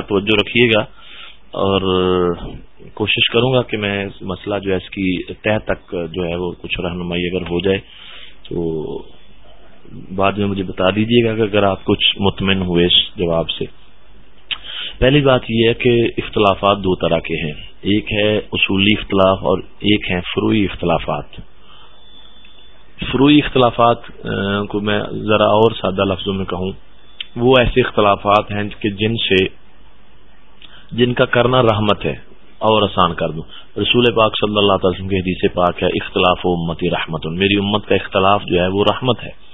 توجہ رکھیے گا اور کوشش کروں گا کہ میں مسئلہ جو ہے اس کی تہ تک جو ہے وہ کچھ رہنمائی اگر ہو جائے تو بعد میں مجھے بتا دیجیے گا کہ اگر آپ کچھ مطمئن ہوئے اس جواب سے۔ پہلی بات یہ ہے کہ اختلافات دو طرح کے ہیں۔ ایک ہے اصولی اختلاف اور ایک ہے فروئی اختلافات۔ فروئی اختلافات کو میں ذرا اور سادہ لفظوں میں کہوں۔ وہ ایسے اختلافات ہیں کہ جن سے جن کا کرنا رحمت ہے، اور آسان کر دوں۔ رسول پاک صلی اللہ تعالی وسلم کے حدیث پاک ہے، اختلاف و امتی رحمت۔ میری امت کا اختلاف جو ہے وہ رحمت ہے۔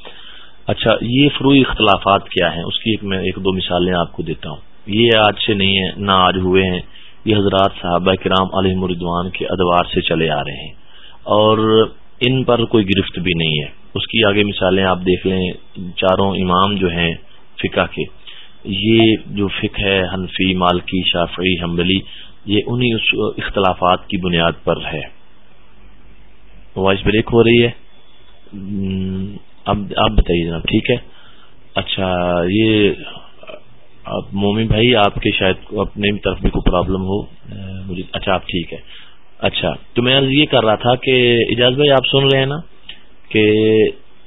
اچھا یہ فروئی اختلافات کیا ہیں؟ اس کی ایک میں ایک دو مثالیں آپ کو دیتا ہوں۔ یہ آج سے نہیں ہے نہ آج ہوئے ہیں۔ یہ حضرات صحابہ کرام علیہ مردوان کے ادوار سے چلے آ رہے ہیں۔ اور ان پر کوئی گرفت بھی نہیں ہے۔ اس کی آگے مثالیں آپ دیکھ لیں، چاروں امام جو ہیں فقہ کے۔ یہ جو فقہ ہے، حنفی، مالکی، شافعی حمبلی یہ انہی اختلافات کی بنیاد پر ہے۔ وائس بریک ہو رہی ہے؟ اب، آپ بتائیے جناب، ٹھیک ہے؟ اچھا یہ مومی بھائی، آپ کے شاید اپنے طرف بھی کوئی پرابلم ہو، مجھے اچھا آپ ٹھیک ہے۔ اچھا تو میں یہ کر رہا تھا کہ اجاز بھائی، آپ سن رہے ہیں نا کہ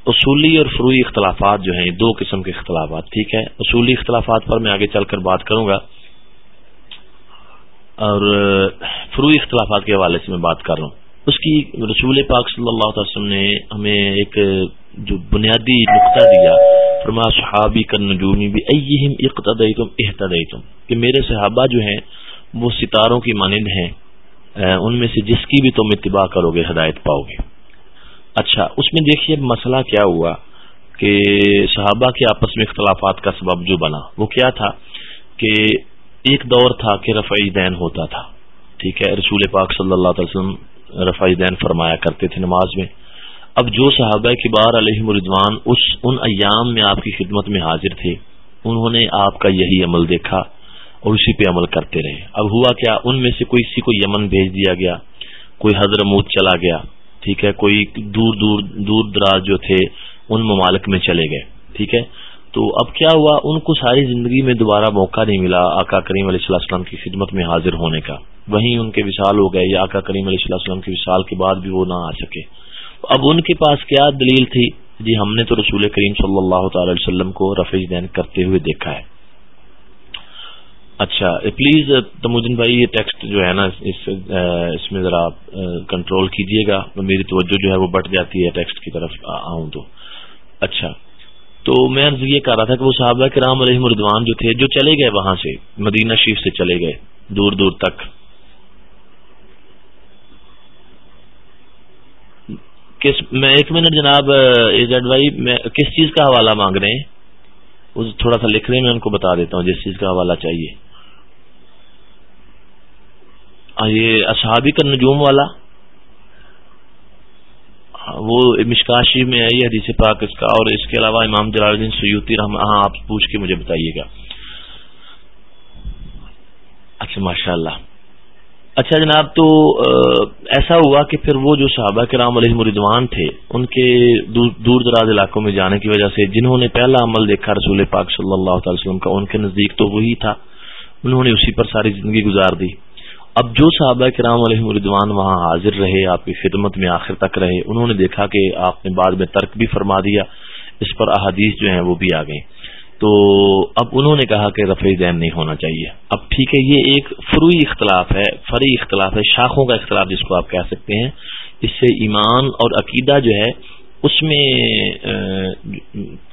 اصولی اور فروئی اختلافات جو ہیں، دو قسم کے اختلافات، ٹھیک ہے؟ اصولی اختلافات پر میں آگے چل کر بات کروں گا۔ اور فروئی اختلافات کے حوالے سے میں بات کر رہا ہوں۔ اس کی رسول پاک صلی اللہ علیہ وسلم نے ہمیں ایک جو بنیادی نقطہ دیا، فرما صحابی کر نجومی بھی اہم اقتدئی تم احتدئی تم کہ میرے صحابہ جو ہیں، وہ ستاروں کی مانند ہیں۔ ان میں سے جس کی بھی تم اتباع کرو گے، ہدایت پاؤ گے۔ اچھا اس میں دیکھیے مسئلہ کیا ہوا کہ صحابہ کے آپس میں اختلافات کا سبب جو بنا، وہ کیا تھا کہ ایک دور تھا کہ رفعی دین ہوتا تھا، ٹھیک ہے، رسول پاک صلی اللہ علیہ وسلم رفعی دین فرمایا کرتے تھے نماز میں۔ اب جو صحابہ کی بار علیہ مردوان اس ان ایام میں آپ کی خدمت میں حاضر تھے، انہوں نے آپ کا یہی عمل دیکھا اور اسی پہ عمل کرتے رہے۔ اب ہوا کیا، ان میں سے کوئی سی کو یمن بھیج دیا گیا، کوئی حضرموت چلا گیا ٹھیک ہے، کوئی دور دور دور دراز جو تھے، ان ممالک میں چلے گئے، ٹھیک ہے؟ تو اب کیا ہوا؟ ان کو ساری زندگی میں دوبارہ موقع نہیں ملا آقا کریم علیہ اللہ السلام کی خدمت میں حاضر ہونے کا۔ وہیں ان کے وشال ہو گئے، یا آقا کریم علیہ اللہ السلام کے وشال کے بعد بھی وہ نہ آ سکے۔ اب ان کے پاس کیا دلیل تھی؟ جی ہم نے تو رسول کریم صلی اللہ تعالی وسلم کو رفیع دین کرتے ہوئے دیکھا ہے۔ اچھا پلیز uh, تموجن بھائی، یہ ٹیکسٹ جو ہے نا، اس uh, اس میں ذرا کنٹرول uh, کیجیے گا۔ میری توجہ جو ہے وہ بٹ جاتی ہے ٹیکسٹ کی طرف آؤں تو۔ اچھا۔ تو میں یہ کہہ رہا تھا کہ وہ صحابہ کے رام علیہ مردوان جو تھے، جو چلے گئے وہاں سے، مدینہ شریف سے چلے گئے، دور دور تک۔ کس، میں ایک منٹ جناب ایجنٹ بھائی، میں کس چیز کا حوالہ مانگ رہے ہیں؟ تھوڑا سا لکھ رہے میں ان کو بتا دیتا ہوں جس چیز کا حوالہ چاہیے۔ یہ اصحابی کا نجوم والا۔ وہ مشکاشی میں ہے یہ حدیث پاک اس کا۔ اور اس کے علاوہ امام جلال الدین سیوتی رحم ہاں آپ پوچھ کے مجھے بتائیے گا۔ اچھا ماشاء اللہ اچھا جناب، تو ایسا ہوا کہ پھر وہ جو صحابہ کے رام علیہ مردوان تھے، ان کے دور دراز علاقوں میں جانے کی وجہ سے جنہوں نے پہلا عمل دیکھا رسول پاک صلی اللہ تعالی وسلم کا، ان کے نزدیک تو وہی تھا۔ انہوں نے اسی پر ساری زندگی گزار دی۔ اب جو صحابہ کرام علیہ مردوان وہاں حاضر رہے، آپ کی خدمت میں آخر تک رہے، انہوں نے دیکھا کہ آپ نے بعد میں ترک بھی فرما دیا، اس پر احادیث جو ہیں وہ بھی آ گئی تو اب انہوں نے کہا کہ رفع دین نہیں ہونا چاہیے۔ اب ٹھیک ہے، یہ ایک فروئی اختلاف ہے، فری اختلاف ہے، شاخوں کا اختلاف جس کو آپ کہہ سکتے ہیں۔ اس سے ایمان اور عقیدہ جو ہے، اس میں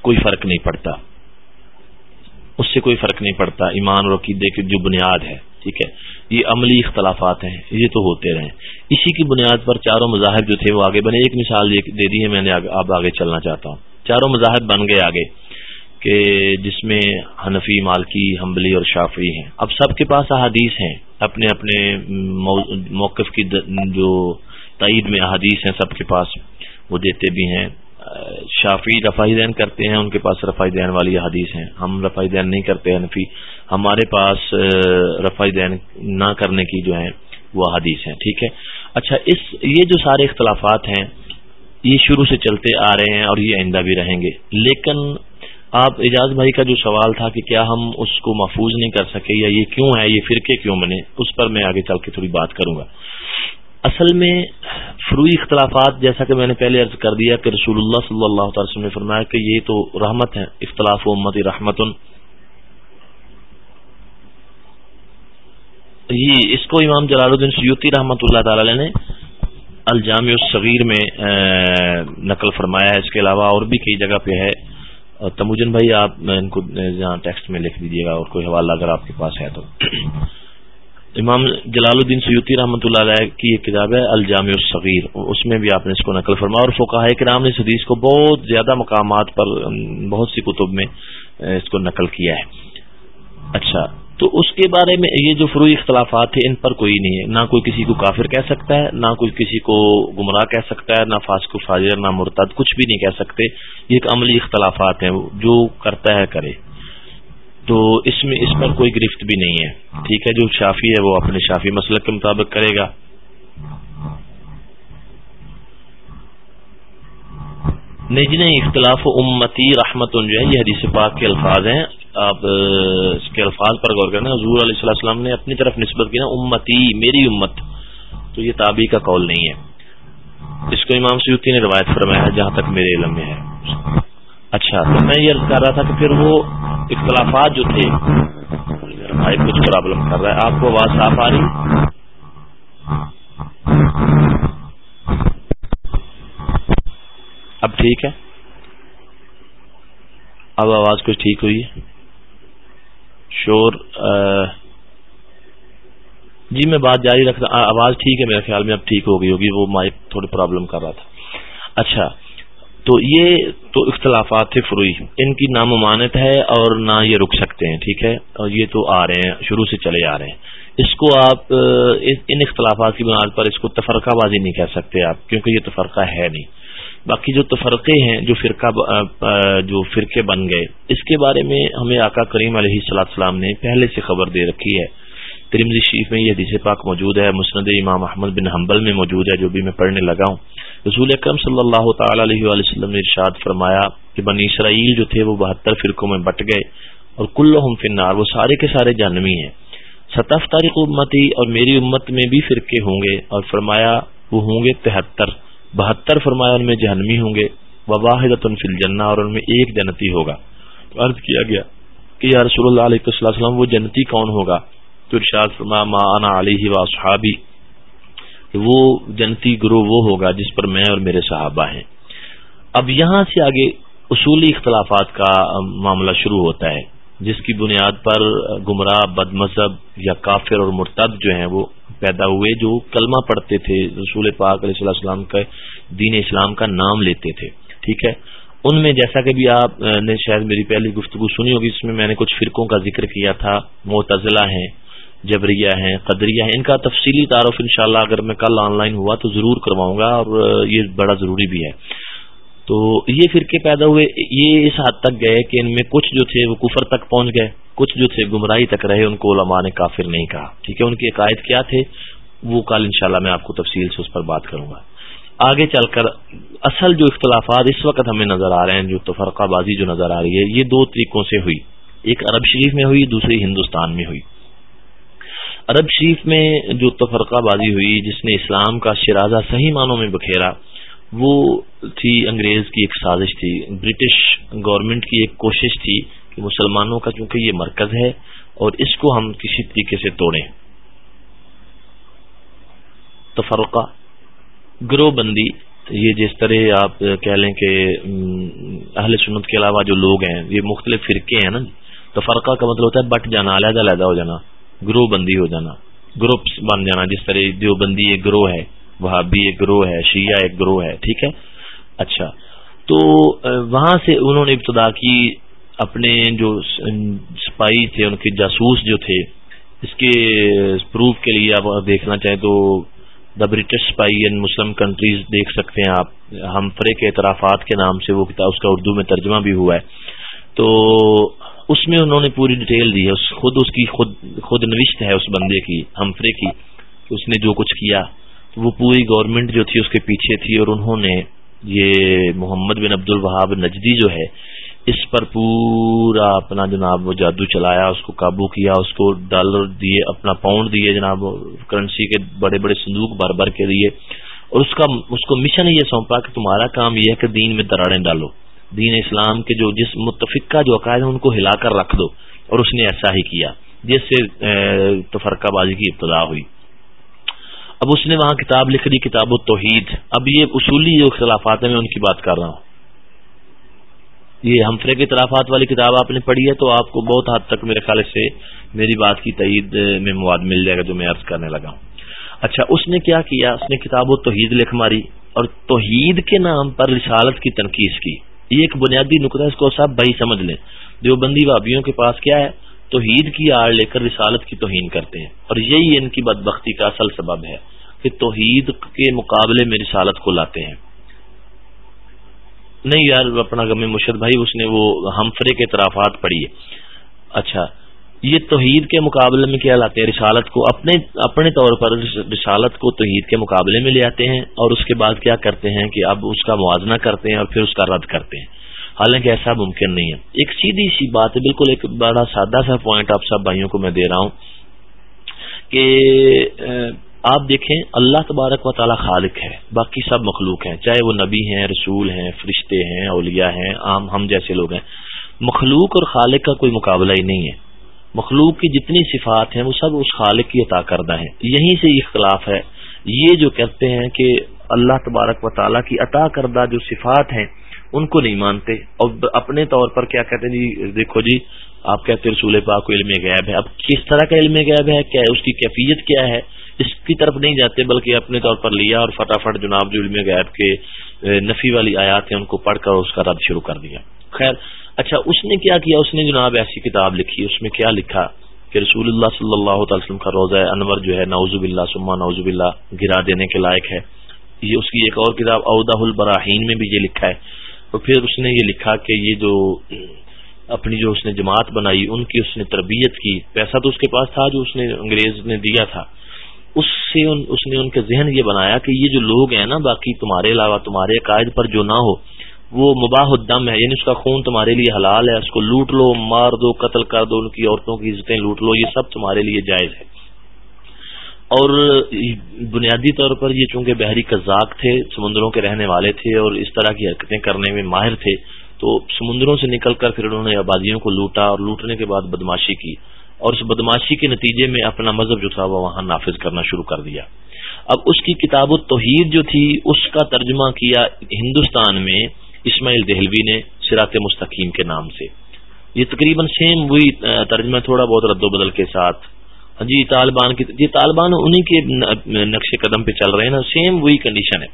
کوئی فرق نہیں پڑتا۔ اس سے کوئی فرق نہیں پڑتا۔ ایمان اور عقیدے کی جو بنیاد ہے۔ ٹھیک ہے؟ یہ عملی اختلافات ہیں، یہ تو ہوتے رہے اسی کی بنیاد پر چاروں مذاہب جو تھے وہ آگے بنے۔ ایک مثال دے دی ہے، میں نے اب آگے چلنا چاہتا ہوں۔ چاروں مذاہب بن گئے آگے کہ جس میں حنفی، مالکی حمبلی اور شافی ہیں۔ اب سب کے پاس احادیث ہیں۔ اپنے اپنے موقف کی جو تائید میں احادیث ہیں سب کے پاس، وہ دیتے بھی ہیں۔ شافی رفائی دین کرتے ہیں، ان کے پاس رفائی دین والی حدیث ہیں۔ ہم رفائی دین نہیں کرتے حنفی۔ ہمارے پاس رفائی دین نہ کرنے کی جو ہے وہ حدیث ہیں۔ ٹھیک ہے؟ اچھا اس، یہ جو سارے اختلافات ہیں، یہ شروع سے چلتے آ رہے ہیں اور یہ آئندہ بھی رہیں گے۔ لیکن آپ اعجاز بھائی کا جو سوال تھا کہ کیا ہم اس کو محفوظ نہیں کر سکے یا یہ کیوں ہے یہ فرقے کیوں بنے، اس پر میں آگے چل کے تھوڑی بات کروں گا۔ اصل میں فروئی اختلافات جیسا کہ میں نے پہلے عرض کر دیا کہ رسول اللہ صلی اللہ تعالی وسلم نے فرمایا کہ یہ تو رحمت ہے اختلاف و امت رحمت یہ اس کو امام جلال الدین سیوتی رحمۃ اللہ تعالی نے الجامع الصغیر میں نقل فرمایا ہے۔ اس کے علاوہ اور بھی کئی جگہ پہ ہے۔ اور تموجن بھائی، آپ ان کو جہاں ٹیکسٹ میں لکھ دیجیے گا اور کوئی حوالہ اگر آپ کے پاس ہے تو۔ امام جلال الدین سیوتی رحمۃ اللہ علیہ کی ایک کتاب ہے الجامع الصغیر، اس میں بھی آپ نے اس کو نقل فرمایا اور فقاہ کرام نے اس حدیث کو بہت زیادہ مقامات پر بہت سی کتب میں اس کو نقل کیا ہے۔ اچھا تو اس کے بارے میں یہ جو فروئی اختلافات تھے، ان پر کوئی نہیں ہے۔ نہ کوئی کسی کو کافر کہہ سکتا ہے، نہ کوئی کسی کو گمراہ کہہ سکتا ہے، نہ فاسق و فاجر، نہ مرتد، کچھ بھی نہیں کہہ سکتے۔ یہ ایک عملی اختلافات ہیں، جو کرتا ہے کرے۔ تو اس میں اس پر کوئی گرفت بھی نہیں ہے۔ ٹھیک ہے، جو شافی ہے وہ اپنے شافی مسلک کے مطابق کرے گا۔ نجن جی، اختلاف امتی رحمت جو ہے، یہ حدیث پاک کے الفاظ ہیں۔ آپ اس کے الفاظ پر غور کرنا، حضور علیہ اللہ السلام نے اپنی طرف نسبت کی نا، امتی، میری امت۔ تو یہ تابی کا قول نہیں ہے۔ اس کو امام سیوتی نے روایت فرمایا ہے، جہاں تک میرے علم میں ہے۔ اچھا تو میں یہ کر رہا تھا کہ پھر وہ اختلافات جو تھے، بھائی کچھ پرابلم کر رہا ہے۔ آپ کو آواز صاف آ رہی؟ اب ٹھیک ہے؟ اب آواز کچھ ٹھیک ہوئی ہے؟ شور جی میں بات جاری رکھ رہا آواز ٹھیک ہے میرے خیال میں، اب ٹھیک ہو گئی ہوگی، وہ مائک تھوڑی پرابلم کر رہا تھا۔ اچھا تو یہ تو اختلافات تھے فروئی ان کی ناممانت ہے اور نہ یہ رک سکتے ہیں، ٹھیک ہے؟ اور یہ تو آ رہے ہیں، شروع سے چلے آ رہے ہیں۔ اس کو آپ ان اختلافات کی بنیاد پر اس کو تفرقہ بازی نہیں کہہ سکتے آپ، کیونکہ یہ تفرقہ ہے نہیں۔ باقی جو تفرقے ہیں، جو فرقہ جو فرقے بن گئے، اس کے بارے میں ہمیں آقا کریم علیہ السلام نے پہلے سے خبر دے رکھی ہے۔ ترمزی شریف میں یہ حدیث پاک موجود ہے، مسند امام احمد بن حنبل میں موجود ہے، جو بھی میں پڑھنے لگا ہوں۔ رسول اکرم صلی اللہ تعالی علیہ وآلہ وسلم نے ارشاد فرمایا کہ بنی اسرائیل جو تھے، وہ بہتر فرقوں میں بٹ گئے اور کل فنار وہ سارے کے سارے جانمی ہیں۔ ستف تاریخ امتی اور میری امت میں بھی فرقے ہوں گے۔ اور فرمایا، وہ ہوں گے تہتر۔ بہتر فرمایا، ان میں جہنمی ہوں گے۔ واحد فل جنا اور ان میں ایک جنتی ہوگا۔ تو عرض کیا گیا کہ یا رسول اللہ علیہ وسلم وہ جنتی کون ہوگا؟ تو ارشاد فرما، ما انا علیہ و صحابی وہ جنتی گروہ وہ ہوگا جس پر میں اور میرے صحابہ ہیں۔ اب یہاں سے آگے اصولی اختلافات کا معاملہ شروع ہوتا ہے، جس کی بنیاد پر گمراہ بد مذہب یا کافر اور مرتد جو ہیں وہ پیدا ہوئے، جو کلمہ پڑھتے تھے، رسول پاک علیہ السلام کا دین اسلام کا نام لیتے تھے، ٹھیک ہے؟ ان میں جیسا کہ بھی آپ نے شاید میری پہلی گفتگو سنی ہوگی اس میں میں نے کچھ فرقوں کا ذکر کیا تھا، معتزلہ ہیں جبریہ ہیں، قدریہ ہیں، ان کا تفصیلی تعارف انشاءاللہ اگر میں کل آن لائن ہوا تو ضرور کرواؤں گا اور یہ بڑا ضروری بھی ہے۔ تو یہ فرقے پیدا ہوئے، یہ اس حد تک گئے کہ ان میں کچھ جو تھے وہ کفر تک پہنچ گئے، کچھ جو تھے گمراہی تک رہے، ان کو علماء نے کافر نہیں کہا۔ ٹھیک ہے، ان کے عقائد کیا تھے؟ وہ کل انشاءاللہ میں آپ کو تفصیل سے اس پر بات کروں گا۔ آگے چل کر اصل جو اختلافات اس وقت ہمیں نظر آ رہے ہیں، جو تفرقہ بازی جو نظر آ رہی ہے، یہ دو طریقوں سے ہوئی۔ ایک عرب شریف میں ہوئی، دوسری ہندوستان میں ہوئی۔ عرب شریف میں جو تفرقہ بازی ہوئی، جس نے اسلام کا شرازہ صحیح معنوں میں بکھیرا، وہ تھی انگریز کی ایک سازش تھی۔ برٹش گورنمنٹ کی ایک کوشش تھی کہ مسلمانوں کا چونکہ یہ مرکز ہے اور اس کو ہم کسی طریقے سے توڑیں۔ تفرقہ گروہ بندی یہ جس طرح آپ کہہ لیں کہ اہل سنت کے علاوہ جو لوگ ہیں، یہ مختلف فرقے ہیں نا۔ تفرقہ کا مطلب ہوتا ہے بٹ جانا، علیحدہ علیحدہ ہو جانا۔ گروہ بندی ہو جانا، گروپس بن جانا، جس طرح دیوبندی ایک گروہ ہے، وہابی ایک گروہ ہے، شیعہ ایک گروہ ہے، ٹھیک ہے؟ اچھا تو وہاں سے انہوں نے ابتدا کی اپنے جو سپاہی تھے، ان کے جاسوس جو تھے، اس کے پروف کے لیے آپ دیکھنا چاہیں تو دا برٹش سپاہی ان مسلم کنٹریز دیکھ سکتے ہیں آپ۔ ہم فرے کے اعترافات کے نام سے وہ کتاب، اس کا اردو میں ترجمہ بھی ہوا ہے۔ تو اس میں انہوں نے پوری ڈیٹیل دی ہے خود اس کی خود خود نوشت ہے اس بندے کی ہمفرے کی اس نے جو کچھ کیا۔ وہ پوری گورنمنٹ جو تھی اس کے پیچھے تھی اور انہوں نے یہ محمد بن عبد الوہاب نجدی جو ہے، اس پر پورا اپنا جناب وہ جادو چلایا، اس کو قابو کیا، اس کو ڈالر دیے، اپنا پاؤنڈ دیے جناب کرنسی کے بڑے بڑے صندوق بھر بھر کے دیے۔ اور اس کا، اس کو مشن یہ سونپا کہ تمہارا کام یہ ہے کہ دین میں دراڑیں ڈالو۔ دین اسلام کے جو جس متفقہ جو عقائد ہیں، ان کو ہلا کر رکھ دو۔ اور اس نے ایسا ہی کیا، جس سے تفرقہ بازی کی ابتدا ہوئی۔ اب اس نے وہاں کتاب لکھ دی، کتاب و توحید اب یہ اصولی جو اختلافات ہیں، میں ان کی بات کر رہا ہوں۔ یہ ہمفرے کے اطرافات والی کتاب آپ نے پڑھی ہے، تو آپ کو بہت حد تک میرے خیال سے میری بات کی تعید میں مواد مل جائے گا جو میں عرض کرنے لگا ہوں۔ اچھا اس نے کیا کیا؟ اس نے کتاب و توحید لکھ ماری اور توحید کے نام پر رسالت کی تنقید کی۔ یہ ایک بنیادی نقطہ اس کو سب بھائی سمجھ لیں۔ دیوبندی بابیوں کے پاس کیا ہے؟ توحید کی آڑ لے کر رسالت کی توہین کرتے ہیں۔ اور یہی ان کی بدبختی کا اصل سبب ہے کہ توحید کے مقابلے میں رسالت کو لاتے ہیں۔ نہیں یار، اپنا غم مرشد بھائی، اس نے وہ ہمفرے کے اعترافات پڑھی ہے۔ اچھا یہ توحید کے مقابلے میں کیا لاتے ہیں؟ رسالت کو اپنے اپنے طور پر رسالت کو توحید کے مقابلے میں لے آتے ہیں اور اس کے بعد کیا کرتے ہیں کہ اب اس کا موازنہ کرتے ہیں اور پھر اس کا رد کرتے ہیں۔ حالانکہ ایسا ممکن نہیں ہے۔ ایک سیدھی سی بات ہے، بالکل ایک بڑا سادہ سا پوائنٹ آپ سب بھائیوں کو میں دے رہا ہوں کہ آپ دیکھیں، اللہ تبارک و تعالی خالق ہے، باقی سب مخلوق ہیں۔ چاہے وہ نبی ہیں، رسول ہیں، فرشتے ہیں، اولیاء ہیں، عام ہم جیسے لوگ ہیں۔ مخلوق اور خالق کا کوئی مقابلہ ہی نہیں ہے۔ مخلوق کی جتنی صفات ہیں وہ سب اس خالق کی عطا کردہ ہیں۔ یہیں سے اختلاف ہے۔ یہ جو کہتے ہیں کہ اللہ تبارک و تعالیٰ کی عطا کردہ جو صفات ہیں، ان کو نہیں مانتے۔ اور اپنے طور پر کیا کہتے ہیں؟ جی دیکھو جی آپ کہتے رسول پاک کو علم غیب ہے۔ اب کس طرح کا علم غیب ہے؟ کیا اس کی کیفیت کیا ہے؟ اس کی طرف نہیں جاتے، بلکہ اپنے طور پر لیا اور فٹافٹ جناب جو علم غیب کے نفی والی آیات ہیں، ان کو پڑھ کر اس کا رد شروع کر دیا۔ خیر اچھا اس نے کیا کیا؟ اس نے جناب ایسی کتاب لکھی، اس میں کیا لکھا کہ رسول اللہ صلی اللہ تعالی وسلم کا روزہ انور جو ہے نوزب اللہ سما نوزب اللہ گرا دینے کے لائق ہے۔ یہ اس کی ایک اور کتاب اودہ البراہین میں بھی یہ لکھا ہے۔ اور پھر اس نے یہ لکھا کہ یہ جو اپنی جو اس نے جماعت بنائی، ان کی اس نے تربیت کی۔ پیسہ تو اس کے پاس تھا جو اس نے انگریز نے دیا تھا۔ اس سے ان، اس نے ان کے ذہن یہ بنایا کہ یہ جو لوگ ہیں نا، باقی تمہارے علاوہ، تمہارے عقائد پر جو نہ ہو وہ مباح الدم ہے یعنی اس کا خون تمہارے لیے حلال ہے، اس کو لوٹ لو، مار دو، قتل کر دو، ان کی عورتوں کی عزتیں لوٹ لو، یہ سب تمہارے لیے جائز ہے۔ اور بنیادی طور پر یہ چونکہ بحری قزاق تھے، سمندروں کے رہنے والے تھے اور اس طرح کی حرکتیں کرنے میں ماہر تھے، تو سمندروں سے نکل کر پھر انہوں نے آبادیوں کو لوٹا اور لوٹنے کے بعد بدماشی کی۔ اور اس بدماشی کے نتیجے میں اپنا مذہب جو تھا، وہ وہاں نافذ کرنا شروع کر دیا۔ اب اس کی کتاب و توحید جو تھی، اس کا ترجمہ کیا ہندوستان میں اسماعیل دہلوی نے سرات مستقیم کے نام سے۔ یہ تقریباً سیم وہی ترجمہ تھوڑا بہت رد و بدل کے ساتھ۔ ہاں جی طالبان کی، یہ طالبان انہی کے نقش قدم پہ چل رہے ہیں نا سیم وہی کنڈیشن ہے۔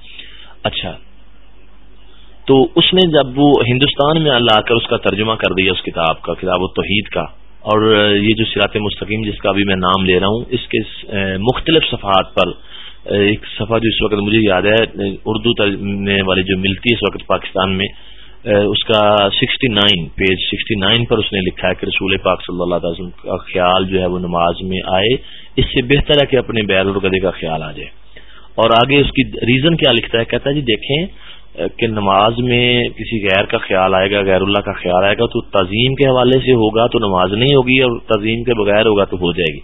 اچھا۔ تو اس نے جب وہ ہندوستان میں لا کر اس کا ترجمہ کر دیا، اس کتاب کا، کتاب و توحید کا، اور یہ جو سرات مستقیم جس کا بھی میں نام لے رہا ہوں، اس کے مختلف صفحات پر ایک صفحہ جو اس وقت مجھے یاد ہے، اردو ترجمے والی جو ملتی ہے اس وقت پاکستان میں اس کا sixty nine page sixty nine پر اس نے لکھا ہے کہ رسول پاک صلی اللہ علیہ وسلم کا خیال جو ہے وہ نماز میں آئے۔ اس سے بہتر ہے کہ اپنے بیل اور گدے کا خیال آ جائے۔ اور آگے اس کی ریزن کیا لکھتا ہے؟ کہتا ہے جی دیکھیں کہ نماز میں کسی غیر کا خیال آئے گا، غیر اللہ کا خیال آئے گا تو تعظیم کے حوالے سے ہوگا تو نماز نہیں ہوگی اور تعظیم کے بغیر ہوگا تو ہو جائے گی۔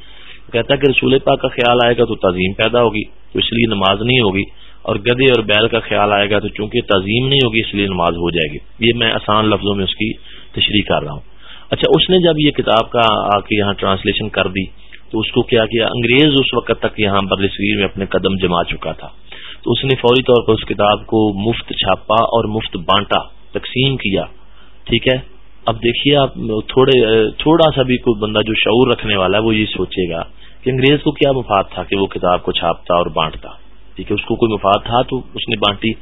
کہتا ہے کہ رسول پاک کا خیال آئے گا تو تعظیم پیدا ہوگی، تو اس لیے نماز نہیں ہوگی، اور گدے اور بیل کا خیال آئے گا تو چونکہ تعظیم نہیں ہوگی، اس لیے نماز ہو جائے گی۔ یہ میں آسان لفظوں میں اس کی تشریح کر رہا ہوں۔ اچھا اس نے جب یہ کتاب کا آ کے یہاں ٹرانسلیشن کر دی، تو اس کو کیا کیا؟ انگریز اس وقت تک یہاں برصغیر میں اپنے قدم جما چکا تھا۔ تو اس نے فوری طور پر اس کتاب کو مفت چھاپا اور مفت بانٹا، تقسیم کیا۔ ٹھیک ہے؟ اب دیکھیے آپ تھوڑے، تھوڑا سا بھی کوئی بندہ جو شعور رکھنے والا ہے وہ یہ سوچے گا کہ انگریز کو کیا مفاد تھا کہ وہ کتاب کو چھاپتا اور بانٹتا؟ ٹھیک ہے، اس کو کوئی مفاد تھا تو اس نے بانٹی۔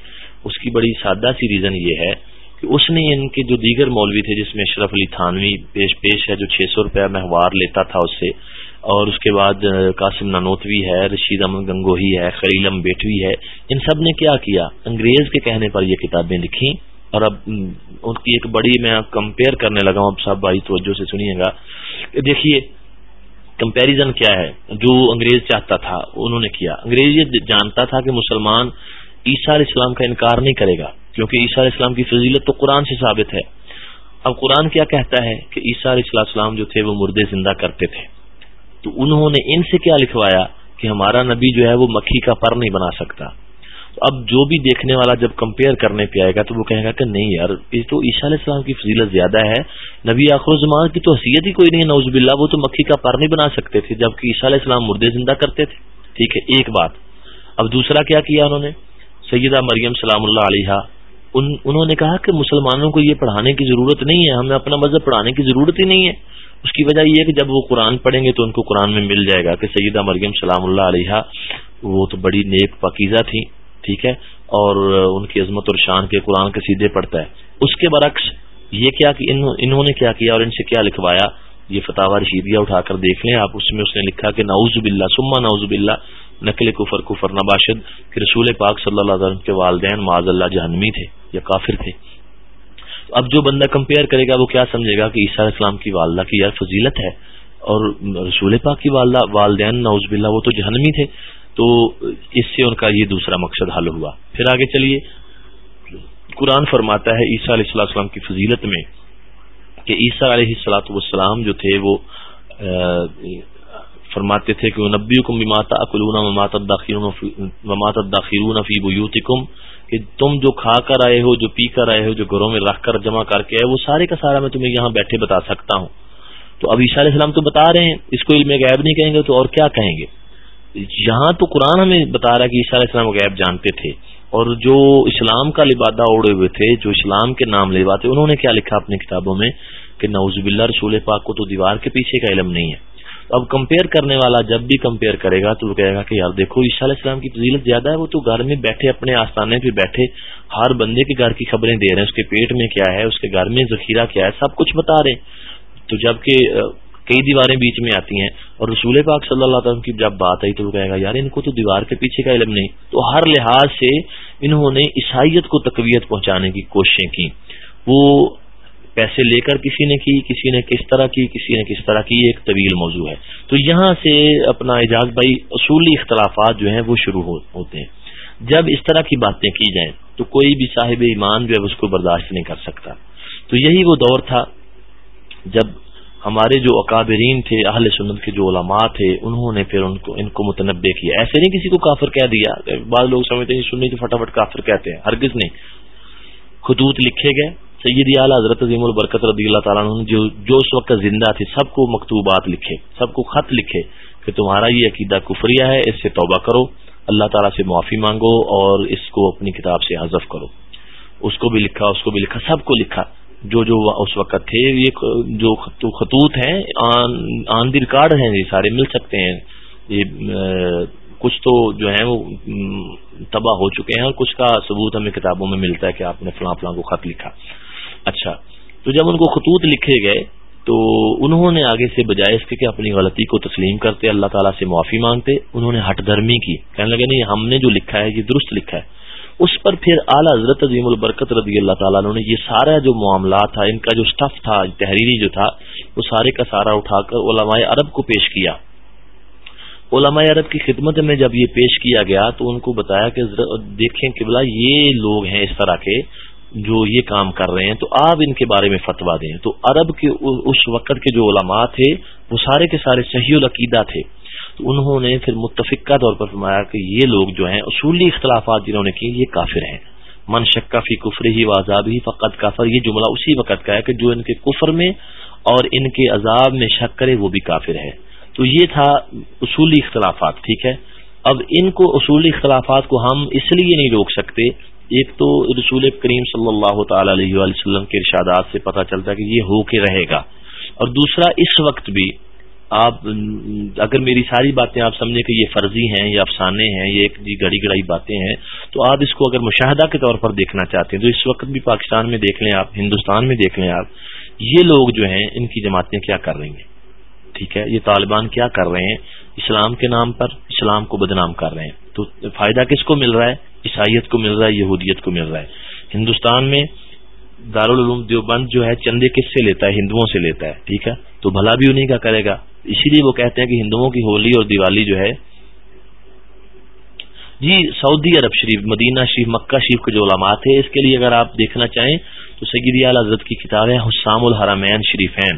اس کی بڑی سادہ سی ریزن یہ ہے کہ اس نے ان کے جو دیگر مولوی تھے، جس میں اشرف علی تھانوی پیش پیش ہے، جو چھ سو روپیہ مہوار لیتا تھا اس سے، اور اس کے بعد قاسم نانوتوی ہے، رشید امن گنگوہی ہے خلیلم بیٹوی ہے، ان سب نے کیا کیا؟ انگریز کے کہنے پر یہ کتابیں لکھی اور اب ان کی ایک بڑی میں کمپیئر کرنے لگا ہوں، اب سب بھائی توجہ سے سنیے گا۔ دیکھیے، کمپیریزن کیا ہے؟ جو انگریز چاہتا تھا، انہوں نے کیا۔ انگریز یہ جانتا تھا کہ مسلمان عیسیٰ علیہ السلام کا انکار نہیں کرے گا، کیونکہ عیسیٰ علیہ السلام کی فضیلت تو قرآن سے ثابت ہے۔ اب قرآن کیا کہتا ہے کہ عیسیٰ علیہ السلام جو تھے، وہ مردے زندہ کرتے تھے۔ تو انہوں نے ان سے کیا لکھوایا کہ ہمارا نبی جو ہے، وہ مکھی کا پر نہیں بنا سکتا۔ اب جو بھی دیکھنے والا جب کمپیئر کرنے پہ آئے گا تو وہ کہے گا کہ نہیں یار، یہ تو عیشا علیہ السلام کی فضیلت زیادہ ہے۔ نبی آخر زمان کی تو حیثیت ہی کوئی نہیں ہے۔ نوز باللہ، وہ تو مکھی کا پر نہیں بنا سکتے تھے، جبکہ عیسیٰ علیہ السلام مردے زندہ کرتے تھے۔ ٹھیک ہے، ایک بات۔ اب دوسرا کیا کیا انہوں نے؟ سیدہ مریم سلام اللہ علیہ ان، انہوں نے کہا کہ مسلمانوں کو یہ پڑھانے کی ضرورت نہیں ہے، ہمیں اپنا مذہب پڑھانے کی ضرورت ہی نہیں ہے۔ اس کی وجہ یہ ہے کہ جب وہ قرآن پڑھیں گے تو ان کو قرآن میں مل جائے گا کہ سیدہ مریم سلام اللہ علیہ وہ تو بڑی نیک پاکیزہ تھی ٹھیک ہے، اور ان کی عظمت اور شان کے قرآن کے سیدھے پڑتا ہے۔ اس کے برعکس، یہ کیا کہ انہوں نے کیا کیا اور ان سے کیا لکھوایا؟ یہ فتح رشیدیہ اٹھا کر دیکھ لیں۔ آپ اس میں اس نے لکھا کہ نعوذ باللہ سما نعوذ باللہ نقل کفر کفر نباشد، کہ رسول پاک صلی اللہ علیہ وسلم کے والدین معاذ اللہ جہنمی تھے یا کافر تھے۔ اب جو بندہ کمپیئر کرے گا، وہ کیا سمجھے گا کہ عیسیٰ السلام کی والدہ کی یار فضیلت ہے؟ اور رسول پاک کی والدہ والدین نوز باللہ، وہ تو جہنمی تھے۔ تو اس سے ان کا یہ دوسرا مقصد حل ہوا۔ پھر آگے چلیے۔ قرآن فرماتا ہے عیسیٰ علیہ السلام السلام کی فضیلت میں کہ عیسیٰ علیہ السلاۃ والسلام جو تھے وہ فرماتے تھے کہ نبی کم مماتا اکلون ممات داخرون فی بیوتکم، کہ تم جو کھا کر آئے ہو، جو پی کر آئے ہو، جو گھروں میں رکھ کر جمع کر کے آئے وہ سارے کا سارا میں تمہیں یہاں بیٹھے بتا سکتا ہوں۔ تو اب عیسیٰ علیہ السلام تو بتا رہے ہیں، اس کو علم غیب نہیں کہیں گے تو اور کیا کہیں گے؟ یہاں تو قرآن ہمیں بتا رہا ہے کہ عیسیٰ علیہ السلام غیب جانتے تھے اور جو اسلام کا لبادہ اوڑے ہوئے تھے، جو اسلام کے نام لباتے انہوں نے کیا لکھا اپنی کتابوں میں کہ نوز باللہ رسول پاک کو تو دیوار کے پیچھے کا علم نہیں ہے۔ تو اب کمپیئر کرنے والا جب بھی کمپیئر کرے گا تو وہ کہے گا کہ یار دیکھو عیشا علیہ السلام کی فضیلت زیادہ ہے، وہ تو گھر میں بیٹھے اپنے آستانے پہ بیٹھے ہر بندے کے گھر کی خبریں دے رہے ہیں، اس کے پیٹ میں کیا ہے، اس کے گھر میں ذخیرہ کیا ہے، سب کچھ بتا رہے ہیں۔ تو جبکہ کئی دیواریں بیچ میں آتی ہیں اور رسول پاک صلی اللہ تعالیٰ کی جب بات آئی تو وہ کہے گا، یار، ان کو تو دیوار کے پیچھے کا علم نہیں۔ تو ہر لحاظ سے انہوں نے عیسائیت کو تقویت پہنچانے کی کوششیں کی وہ پیسے لے کر کسی نے کی، کسی نے کس طرح کی، کسی نے کس طرح کی ایک طویل موضوع ہے۔ تو یہاں سے اپنا اعجاز بھائی، اصولی اختلافات جو ہیں وہ شروع ہوتے ہیں۔ جب اس طرح کی باتیں کی جائیں تو کوئی بھی صاحب ایمان جو ہے اس کو برداشت نہیں کر سکتا۔ تو یہی وہ دور تھا جب ہمارے جو اکابرین تھے، اہل سنت کے جو علماء تھے، انہوں نے پھر ان کو ان کو متنوع کیا۔ ایسے نہیں کسی کو کافر کہہ دیا۔ بعض لوگ سمجھتے ہیں سننی تو فٹافٹ کافر کہتے ہیں، ہرگز نہیں۔ خطوط لکھے گئے۔ سید اعلیٰ حضرت عظیم البرکت رضی اللہ تعالیٰ عنہ جو جو اس وقت زندہ تھے، سب کو مکتوبات لکھے، سب کو خط لکھے کہ تمہارا یہ عقیدہ کفریہ ہے، اس سے توبہ کرو، اللہ تعالیٰ سے معافی مانگو اور اس کو اپنی کتاب سے حذف کرو۔ اس کو بھی لکھا، اس کو بھی لکھا، سب کو لکھا۔ جو جو اس وقت تھے، یہ جو خطوط ہیں، آن دی ریکارڈ ہیں، یہ سارے مل سکتے ہیں۔ یہ کچھ تو جو ہیں وہ تباہ ہو چکے ہیں اور کچھ کا ثبوت ہمیں کتابوں میں ملتا ہے کہ آپ نے فلاں فلاں کو خط لکھا۔ اچھا تو جب ان کو خطوط لکھے گئے، تو انہوں نے آگے سے بجائے اس کے کہ اپنی غلطی کو تسلیم کرتے، اللہ تعالیٰ سے معافی مانگتے، انہوں نے ہٹ دھرمی کی۔ کہنے لگے، نہیں، ہم نے جو لکھا ہے، یہ درست لکھا ہے۔ اس پر پھر اعلیٰ حضرت عظیم البرکت رضی اللہ تعالیٰ نے یہ سارا جو معاملات تھا، ان کا جو سٹف تھا، تحریری جو تھا، وہ سارے کا سارا اٹھا کر علماء عرب کو پیش کیا۔ علماء عرب کی خدمت میں جب یہ پیش کیا گیا تو ان کو بتایا کہ دیکھیں کہ بلا یہ لوگ ہیں اس طرح کے جو یہ کام کر رہے ہیں، تو آپ ان کے بارے میں فتوا دیں۔ تو عرب کے اس وقت کے جو علماء تھے، وہ سارے کے سارے صحیح العقیدہ تھے۔ تو انہوں نے پھر متفقہ طور پر فرمایا کہ یہ لوگ جو ہیں، اصولی اختلافات جنہوں نے کی، یہ کافر ہیں۔ من شکا فی کفر ہی وزاب ہی فقط کافر یہ جملہ اسی وقت کا ہے کہ جو ان کے کفر میں اور ان کے عذاب میں شک کرے، وہ بھی کافر ہے تو یہ تھا اصولی اختلافات، ٹھیک ہے؟ اب ان کو اصولی اختلافات کو ہم اس لیے نہیں روک سکتے۔ ایک تو رسول کریم صلی اللہ تعالی علیہ وسلم کے ارشادات سے پتہ چلتا ہے کہ یہ ہو کے رہے گا۔ اور دوسرا، اس وقت بھی آپ، اگر میری ساری باتیں آپ سمجھیں کہ یہ فرضی ہیں یہ افسانے ہیں، یہ ایک جی گڑی گڑائی باتیں ہیں، تو آپ اس کو اگر مشاہدہ کے طور پر دیکھنا چاہتے ہیں، تو اس وقت بھی پاکستان میں دیکھ لیں آپ، ہندوستان میں دیکھ لیں آپ، یہ لوگ جو ہیں، ان کی جماعتیں کیا کر رہی ہیں؟ ٹھیک ہے؟ یہ طالبان کیا کر رہے ہیں؟ اسلام کے نام پر اسلام کو بدنام کر رہے ہیں۔ تو فائدہ کس کو مل رہا ہے؟ عیسائیت کو مل رہا ہے، یہودیت کو مل رہا ہے۔ ہندوستان میں دارالعلوم دیوبند جو ہے چندے کس سے لیتا ہے؟ ہندوؤں سے لیتا ہے، ٹھیک ہے؟ تو بھلا بھی انہیں کا کرے گا۔ اسی لیے وہ کہتے ہیں کہ ہندوؤں کی ہولی اور دیوالی جو ہے جی سعودی عرب شریف، مدینہ شریف، مکہ شریف کے جو علامات ہیں اس کے لیے اگر آپ دیکھنا چاہیں تو تو سیدی اعلی حضرت کی کتاب ہے حسام الحرمین شریفین۔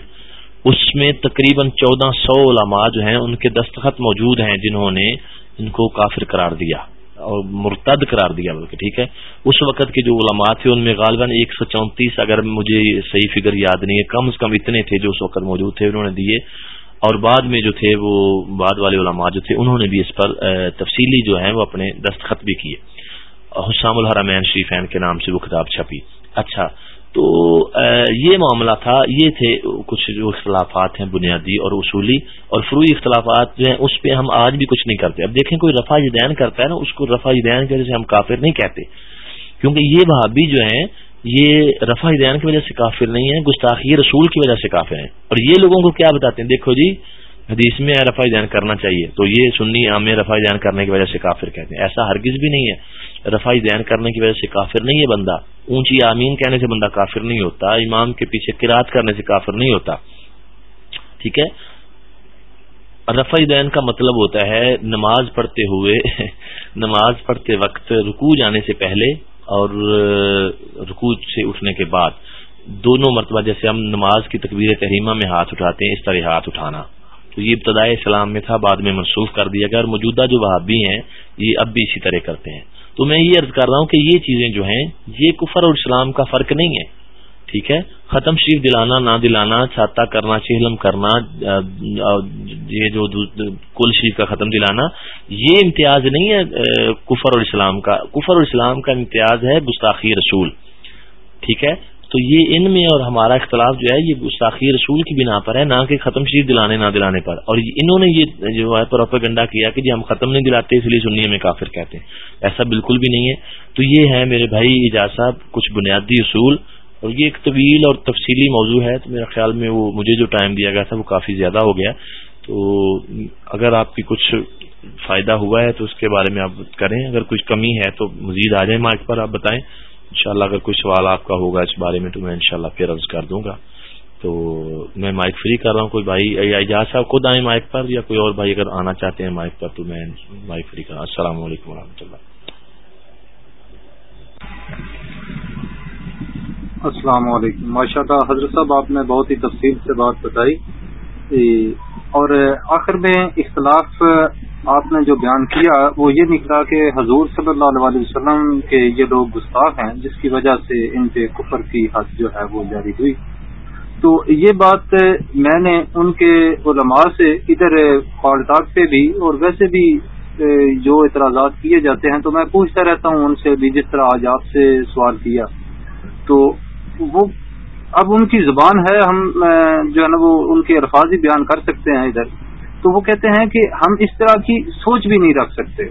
اس میں تقریباً چودہ سو علماء جو ہیں، ان کے دستخط موجود ہیں جنہوں نے ان کو کافر قرار دیا۔ اور مرتد قرار دیا بلکہ، ٹھیک ہے؟ اس وقت کے جو علماء تھے، ان میں غالباً ایک سو چونتیس، اگر مجھے صحیح فگر یاد نہیں ہے، کم از کم اتنے تھے جو اس وقت موجود تھے، انہوں نے دیے۔ اور بعد میں جو تھے، وہ بعد والے علماء جو تھے، انہوں نے بھی اس پر تفصیلی جو ہے وہ اپنے دستخط بھی کیے۔ حسام الحرمین شریفین کے نام سے وہ کتاب چھپی۔ اچھا تو یہ معاملہ تھا، یہ تھے کچھ جو اختلافات ہیں بنیادی اور اصولی اور فروئی اختلافات جو ہیں، اس پہ ہم آج بھی کچھ نہیں کرتے۔ اب دیکھیں، کوئی رفا دین کرتا ہے نا، اس کو رفا دین کی وجہ سے ہم کافر نہیں کہتے۔ کیونکہ یہ بھابی جو ہیں، یہ رفا دین کی وجہ سے کافر نہیں ہے گستاخی رسول کی وجہ سے کافر ہیں۔ اور یہ لوگوں کو کیا بتاتے ہیں؟ دیکھو جی حدیث میں رفا دین کرنا چاہیے۔ تو یہ سنی عام رفا دین کرنے کی وجہ سے کافر کہتے ہیں۔ ایسا ہرگز بھی نہیں ہے۔ رفائی دین کرنے کی وجہ سے کافر نہیں ہے بندہ۔ اونچی آمین کہنے سے بندہ کافر نہیں ہوتا، امام کے پیچھے کراط کرنے سے کافر نہیں ہوتا۔ ٹھیک ہے؟ رفع دین کا مطلب ہوتا ہے نماز پڑھتے ہوئے، نماز پڑھتے وقت رکو جانے سے پہلے اور رکو سے اٹھنے کے بعد۔ دونوں مرتبہ جیسے ہم نماز کی تکبیر تحریمہ میں ہاتھ اٹھاتے ہیں، اس طرح ہاتھ اٹھانا۔ تو یہ ابتدائی اسلام میں تھا، بعد میں منسوخ کر دیا گیا اور موجودہ جو وہابی ہیں، یہ اب بھی اسی طرح کرتے ہیں۔ تو میں یہ عرض کر رہا ہوں کہ یہ چیزیں جو ہیں، یہ کفر اور اسلام کا فرق نہیں ہے۔ ٹھیک ہے؟ ختم شریف دلانا، نہ دلانا، چھاتا کرنا، چہلم کرنا یہ جو کل شریف کا ختم دلانا، یہ امتیاز نہیں ہے کفر اور اسلام کا۔ کفر اور اسلام کا امتیاز ہے گستاخی رسول۔ ٹھیک ہے؟ تو یہ ان میں اور ہمارا اختلاف جو ہے، یہ گستاخی رسول کی بنا پر ہے، نہ کہ ختم شریف دلانے، نہ دلانے پر۔ اور انہوں نے یہ جو ہے، پروپیگنڈا کیا کہ جی ہم ختم نہیں دلاتے، اس لیے سننے میں کافر کہتے ہیں۔ ایسا بالکل بھی نہیں ہے۔ تو یہ ہے میرے بھائی اجاز صاحب، کچھ بنیادی اصول۔ اور یہ ایک طویل اور تفصیلی موضوع ہے، تو میرے خیال میں وہ مجھے جو ٹائم دیا گیا تھا، وہ کافی زیادہ ہو گیا۔ تو اگر آپ کی کچھ فائدہ ہوا ہے، تو اس کے بارے میں آپ کریں۔ اگر کچھ کمی ہے، تو مزید آ جائیں مارک پر، آپ بتائیں۔ انشاءاللہ اگر کوئی سوال آپ کا ہوگا اس بارے میں تو میں انشاءاللہ پھر عرض کر دوں گا۔ تو میں مائک فری کر رہا ہوں، کوئی بھائی یا اجاز صاحب خود آئیں مائک پر یا کوئی اور بھائی اگر آنا چاہتے ہیں مائک پر تو میں مائک فری کر رہا ہوں۔ السلام علیکم و اللہ۔ السلام علیکم۔ ماشاء اللہ حضرت صاحب، آپ نے بہت ہی تفصیل سے بات بتائی۔ جی۔ اور آخر میں اختلاف آپ نے جو بیان کیا، وہ یہ نکلا کہ حضور صلی اللہ علیہ وسلم کے یہ لوگ گستاخ ہیں، جس کی وجہ سے ان پہ کفر کی حد جو ہے وہ جاری ہوئی۔ تو یہ بات میں نے ان کے علماء سے ادھر فالٹاک پہ بھی اور ویسے بھی جو اعتراضات کیے جاتے ہیں تو میں پوچھتا رہتا ہوں ان سے بھی جس طرح آج آپ سے سوال کیا۔ تو وہ اب ان کی زبان ہے، ہم جو ہے نا، وہ ان کے الفاظ ہی بیان کر سکتے ہیں ادھر۔ تو وہ کہتے ہیں کہ ہم اس طرح کی سوچ بھی نہیں رکھ سکتے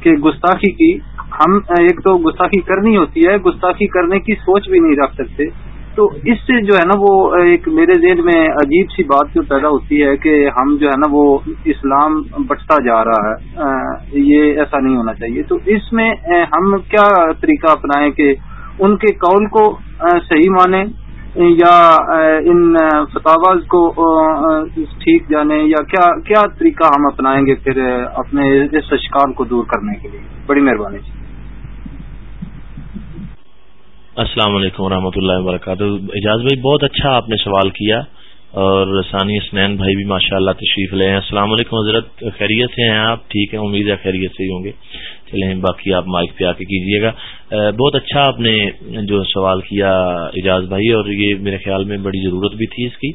کہ گستاخی کی۔ ہم ایک تو گستاخی کرنی ہوتی ہے، گستاخی کرنے کی سوچ بھی نہیں رکھ سکتے۔ تو اس سے جو ہے نا، وہ ایک میرے ذہن میں عجیب سی بات جو پیدا ہوتی ہے کہ ہم جو ہے نا، وہ اسلام بٹتا جا رہا ہے۔ یہ ایسا نہیں ہونا چاہیے۔ تو اس میں ہم کیا طریقہ اپنائیں کہ ان کے قول کو صحیح مانیں یا ان فتواز کو ٹھیک جانے، یا کیا کیا طریقہ ہم اپنائیں گے پھر اپنے اس اشکال کو دور کرنے کے لیے؟ بڑی مہربانی جی۔ السلام علیکم ورحمۃ اللہ وبرکاتہ۔ اعجاز بھائی، بہت اچھا آپ نے سوال کیا۔ اور ثانی اسنین بھائی بھی ماشاء اللہ تشریف لے ہیں۔ السلام علیکم حضرت، خیریت سے ہیں آپ؟ ٹھیک ہے امید ہے خیریت سے ہی ہوں گے۔ چلیں باقی آپ مائک پہ آ کے کیجیے گا۔ بہت اچھا آپ نے جو سوال کیا اعجاز بھائی، اور یہ میرے خیال میں بڑی ضرورت بھی تھی اس کی۔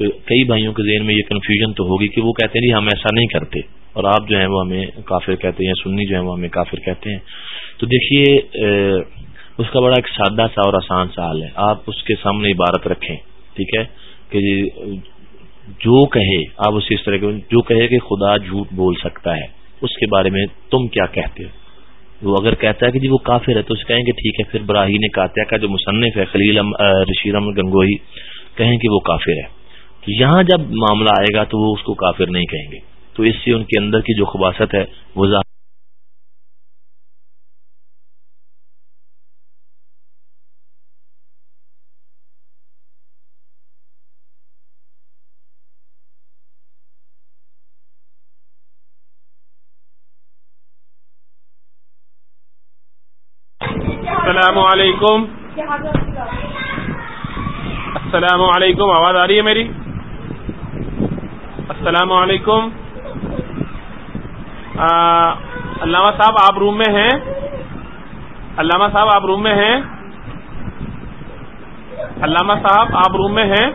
کئی بھائیوں کے ذہن میں یہ کنفیوژن تو ہوگی کہ وہ کہتے ہیں ہم ایسا نہیں کرتے۔ اور آپ جو ہیں وہ ہمیں کافر کہتے ہیں، سنی جو ہے وہ ہمیں کافر کہتے ہیں۔ تو دیکھیے اس کا بڑا ایک سادہ سا اور آسان سا حال ہے۔ آپ اس کے سامنے عبارت رکھیں، ٹھیک ہے؟ کہ جو کہے، آپ اسے اس طرح کے جو کہے کہ خدا جھوٹ بول سکتا ہے، اس کے بارے میں تم کیا کہتے ہو؟ وہ اگر کہتا ہے کہ جی وہ کافر ہے تو اسے کہیں کہ ٹھیک ہے، پھر براہی نے کاتیا کا جو مصنف ہے، خلیل رشید احمد گنگوئی کہیں کہ وہ کافر ہے۔ تو یہاں جب معاملہ آئے گا تو وہ اس کو کافر نہیں کہیں گے۔ تو اس سے ان کے اندر کی جو خباست ہے، وہ السلام علیکم. السلام علیکم. آواز آ رہی ہے میری؟ السلام علیکم. علامہ صاحب آپ روم میں ہیں؟ علامہ صاحب آپ روم میں ہیں؟ علامہ صاحب آپ روم میں ہیں؟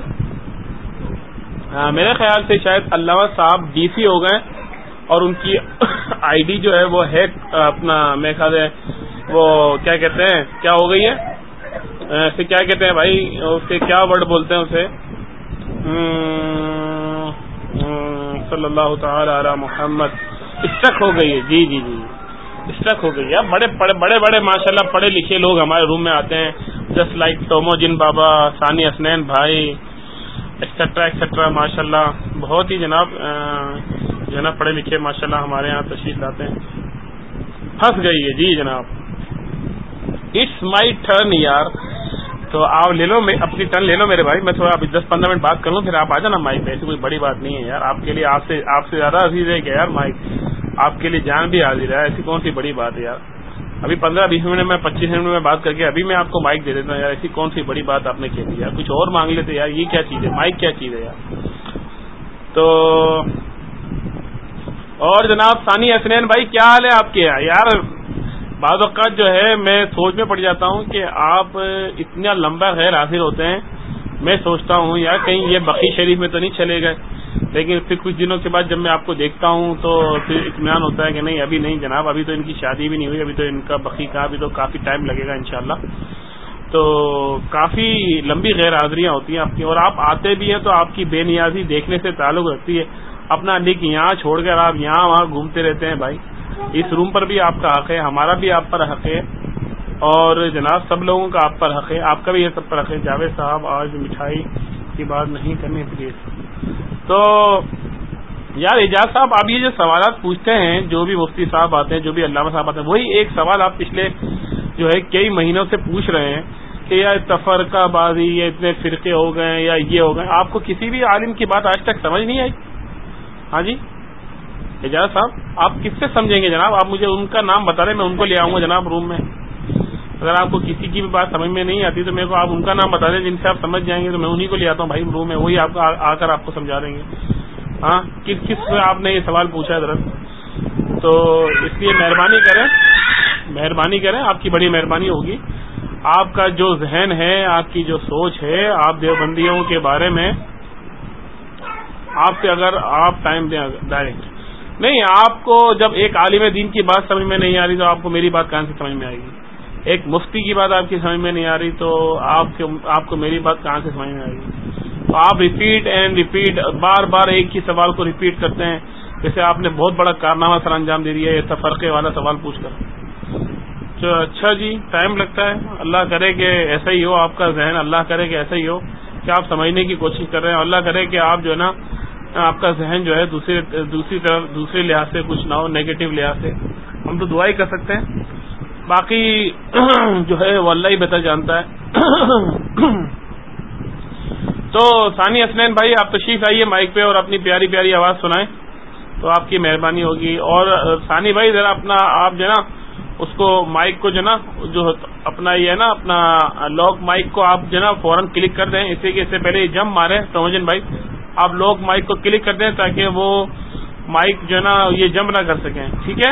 میرے خیال سے شاید علامہ صاحب ڈی سی ہو گئے اور ان کی آئی ڈی جو ہے وہ ہے اپنا میرے خیال ہے وہ کیا کہتے ہیں؟ کیا ہو گئی ہے؟ اسے کیا کہتے ہیں بھائی؟ اس کے کیا ورڈ بولتے ہیں اسے؟ صلی اللہ تعالی علی محمد۔ اسٹک ہو گئی ہے۔ جی جی جی, جی۔ اسٹک ہو گئی ہے۔ بڑے بڑے بڑے ماشاء اللہ پڑھے لکھے لوگ ہمارے روم میں آتے ہیں۔ جسٹ لائک ٹومو جن بابا، ثانی اسنین بھائی ایکسٹرا ایکسٹرا ماشاء اللہ بہت ہی جناب جو ہے نا، پڑھے لکھے ماشاء اللہ ہمارے یہاں تشریف لاتے ہیں۔ پھنس گئی ہے۔ جی جناب۔ اٹس مائی ٹرن یار تو آپ لے لو اپنی ٹرن لے لو میرے بھائی، میں تھوڑا ابھی دس پندرہ منٹ بات کر لوں، پھر آپ آ جانا مائک پہ، ایسی کوئی بڑی بات نہیں ہے یار۔ آپ کے لیے آپ سے آپ سے زیادہ عزیز ہے کیا یار مائک۔ آپ کے لیے جان بھی حاضر ہے، ایسی کون سی بڑی بات ہے یار۔ ابھی پندرہ بیس منٹ میں، پچیس منٹ میں بات کر کے ابھی میں آپ کو مائک دے دیتا ہوں یار، ایسی کون سی بڑی بات آپ نے کہہ یار۔ کچھ اور مانگ لیتے یار، یہ کیا چیز ہے؟ مائک کیا چیز ہے یار؟ تو اور جناب ثانی حسنین بھائی، کیا حال ہے آپ کے یار بعض اوقات جو ہے میں سوچ میں پڑ جاتا ہوں کہ آپ اتنا لمبا غیر حاضر ہوتے ہیں، میں سوچتا ہوں یار کہیں یہ بقی شریف میں تو نہیں چلے گئے۔ لیکن پھر کچھ دنوں کے بعد جب میں آپ کو دیکھتا ہوں تو پھر اطمینان ہوتا ہے کہ نہیں، ابھی نہیں جناب، ابھی تو ان کی شادی بھی نہیں ہوئی، ابھی تو ان کا بقی کا ابھی تو کافی ٹائم لگے گا انشاءاللہ۔ تو کافی لمبی غیر حاضریاں ہوتی ہیں آپ کی۔ اور آپ آتے بھی ہیں تو آپ کی بے نیازی دیکھنے سے تعلق رکھتی ہے۔ اپنا نک یہاں چھوڑ کر آپ یہاں وہاں گھومتے رہتے ہیں بھائی۔ اس روم پر بھی آپ کا حق ہے، ہمارا بھی آپ پر حق ہے، اور جناب سب لوگوں کا آپ پر حق ہے، آپ کا بھی یہ سب پر حق ہے۔ جاوید صاحب، آج مٹھائی کی بات نہیں کرنی پلیز تو یار اعجاز صاحب، آپ یہ جو سوالات پوچھتے ہیں، جو بھی مفتی صاحب آتے ہیں، جو بھی علامہ صاحب آتے ہیں، وہی ایک سوال آپ پچھلے جو ہے کئی مہینوں سے پوچھ رہے ہیں کہ یا تفرقہ بازی یا اتنے فرقے ہو گئے یا یہ ہو گئے۔ آپ کو کسی بھی عالم کی بات آج تک سمجھ نہیں آئی؟ ہاں جی؟ اعجاز صاحب، آپ کس سے سمجھیں گے جناب؟ آپ مجھے ان کا نام بتا رہے میں ان کو لے آؤں گا جناب روم میں۔ اگر آپ کو کسی کی بھی بات سمجھ میں نہیں آتی تو میرے کو آپ ان کا نام بتا دیں، جن سے آپ سمجھ جائیں گے تو میں انہیں کو لے آتا ہوں بھائی روم میں، وہی آپ آ کر آپ کو سمجھا دیں گے۔ ہاں کس کس سے آپ نے یہ سوال پوچھا ہے درخت تو اس لیے مہربانی کریں مہربانی کریں، آپ کی بڑی مہربانی ہوگی۔ آپ کا جو ذہن ہے، آپ کی جو سوچ ہے، آپ دیوبندیوں کے بارے میں، آپ سے اگر آپ ٹائم دیں، ڈائریکٹ۔ نہیں، آپ کو جب ایک عالم دین کی بات سمجھ میں نہیں آ رہی تو آپ کو میری بات کہاں سے سمجھ میں آئے گی؟ ایک مفتی کی بات آپ کی سمجھ میں نہیں آ رہی تو آپ کو میری بات کہاں سے سمجھ میں آئے گی؟ تو آپ ریپیٹ اینڈ ریپیٹ بار بار ایک ہی سوال کو ریپیٹ کرتے ہیں۔ جیسے آپ نے بہت بڑا کارنامہ سر انجام دے دیا ہے تفرقے والا سوال پوچھ کر۔ تو اچھا جی ٹائم لگتا ہے۔ اللہ کرے کہ ایسا ہی ہو آپ کا ذہن، اللہ کرے کہ ایسا ہی ہو کہ آپ سمجھنے کی کوشش کر رہے ہیں۔ اللہ کرے کہ آپ جو ہے نا آپ کا ذہن جو ہے دوسرے، دوسری طرف، دوسرے لحاظ سے کچھ نہ ہو نیگیٹو لحاظ سے۔ ہم تو دعا ہی کر سکتے ہیں۔ باقی جو ہے وہ اللہ ہی بہتر جانتا ہے۔ تو ثانی اسنین بھائی، آپ تشریف آئیے مائک پہ اور اپنی پیاری پیاری آواز سنائیں۔ تو آپ کی مہربانی ہوگی۔ اور ثانی بھائی، ذرا اپنا آپ جو نا، اس کو مائک کو جو نا، جو اپنا یہ ہے نا، اپنا لاک مائک کو آپ جو نا فوراً کلک کر دیں۔ اسی کے اس سے پہلے جم مارے توجن بھائی آپ لوگ مائک کو کلک کر دیں تاکہ وہ مائک جو ہے نا یہ جم نہ کر سکیں۔ ٹھیک ہے؟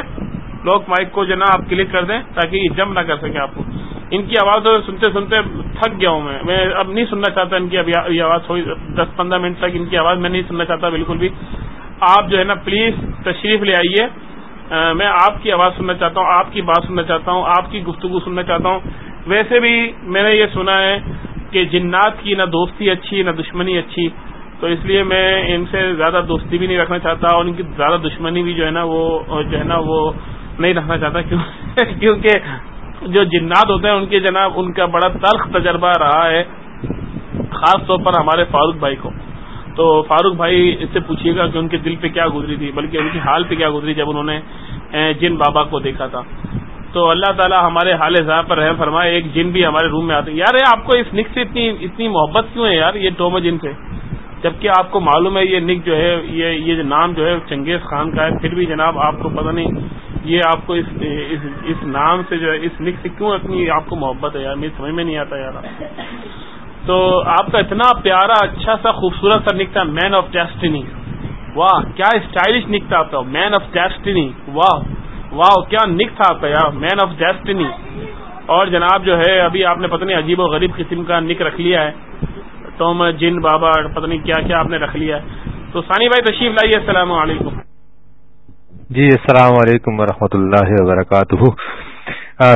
لوگ مائک کو جو ہے نا آپ کلک کر دیں تاکہ یہ جم نہ کر سکیں آپ کو۔ ان کی آواز سنتے سنتے تھک گیا ہوں میں۔ میں اب نہیں سننا چاہتا ان کی یہ آواز تھوڑی دس پندرہ منٹ تک ان کی آواز میں نہیں سننا چاہتا بالکل بھی۔ آپ جو ہے نا پلیز تشریف لے آئیے۔ میں آپ کی آواز سننا چاہتا ہوں، آپ کی بات سننا چاہتا ہوں، آپ کی گفتگو سننا چاہتا ہوں۔ ویسے بھی میں نے یہ سنا ہے کہ جنات کی نہ دوستی اچھی، نہ دشمنی اچھی۔ تو اس لیے میں ان سے زیادہ دوستی بھی نہیں رکھنا چاہتا اور ان کی زیادہ دشمنی بھی جو ہے نا وہ، جو ہے نا وہ نہیں رکھنا چاہتا کیونکہ جو جنات ہوتے ہیں ان کے جناب، ان کا بڑا تلخ تجربہ رہا ہے، خاص طور پر ہمارے فاروق بھائی کو۔ تو فاروق بھائی اس سے پوچھیے گا کہ ان کے دل پہ کیا گزری تھی، بلکہ ان کی حال پہ کیا گزری جب انہوں نے جن بابا کو دیکھا تھا۔ تو اللہ تعالیٰ ہمارے حال ضائع پر رحم فرمائے، ایک جن بھی ہمارے روم میں آتے یار آپ کو اس نک سے اتنی اتنی محبت کیوں ہے یار، یہ ٹومو جن سے جبکہ آپ کو معلوم ہے یہ نک جو ہے یہ یہ نام جو ہے چنگیز خان کا ہے پھر بھی جناب آپ کو پتہ نہیں یہ آپ کو اس اس, اس نام سے جو ہے اس نک سے کیوں اتنی آپ کو محبت ہے یار؟ میری سمجھ میں نہیں آتا یار۔ تو آپ کا اتنا پیارا اچھا سا خوبصورت سا نک تھا مین آف ڈیسٹنی واہ کیا اسٹائلش نک تھا آپ کا۔ مین آف ڈیسٹنی واہ واہ کیا نک تھا آپ کا یار۔ مین آف ڈیسٹنی اور جناب جو ہے ابھی آپ نے پتہ نہیں عجیب و غریب قسم کا نک رکھ لیا ہے۔ ٹوم جن، بابا، پتہ نہیں کیا کیا آپ نے رکھ لیا ہے۔ تو ثانی بھائی، تشریف لائیے، السلام علیکم۔ جی السلام علیکم ورحمۃ اللہ وبرکاتہ۔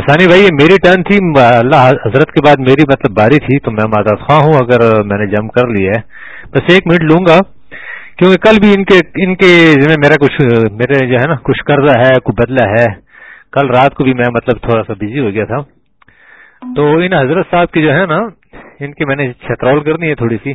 ثانی بھائی، یہ میری ٹرن تھی۔ اللہ حضرت کے بعد میری مطلب باری تھی، تو میں معذرت خواہ ہوں، اگر میں نے جم کر لیا ہے۔ بس ایک منٹ لوں گا، کیونکہ کل بھی ان کے ان کے میرا کچھ، میرے جو ہے نا، کچھ قرضہ ہے، کچھ بدلہ ہے۔ کل رات کو بھی میں مطلب تھوڑا سا بزی ہو گیا تھا۔ تو ان حضرت صاحب کی جو ہے نا ان کی میں نے چترول کرنی ہے تھوڑی سی۔